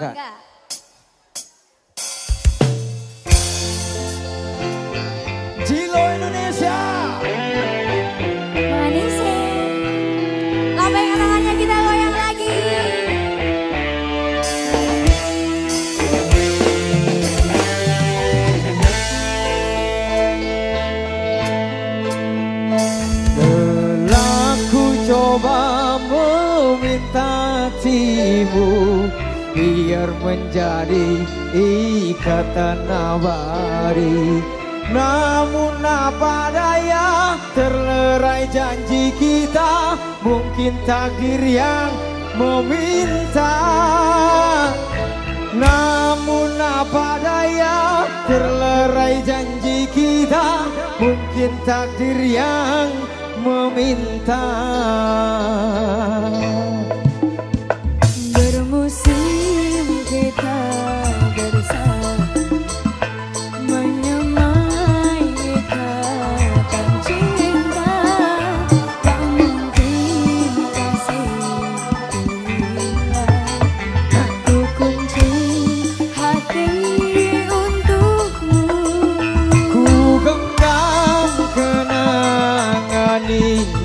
对。Biar menjadi ikatan abadi Namun apa daya terlerai janji kita Mungkin takdir yang meminta. Namun apa daya terlerai janji kita Mungkin takdir yang meminta ali.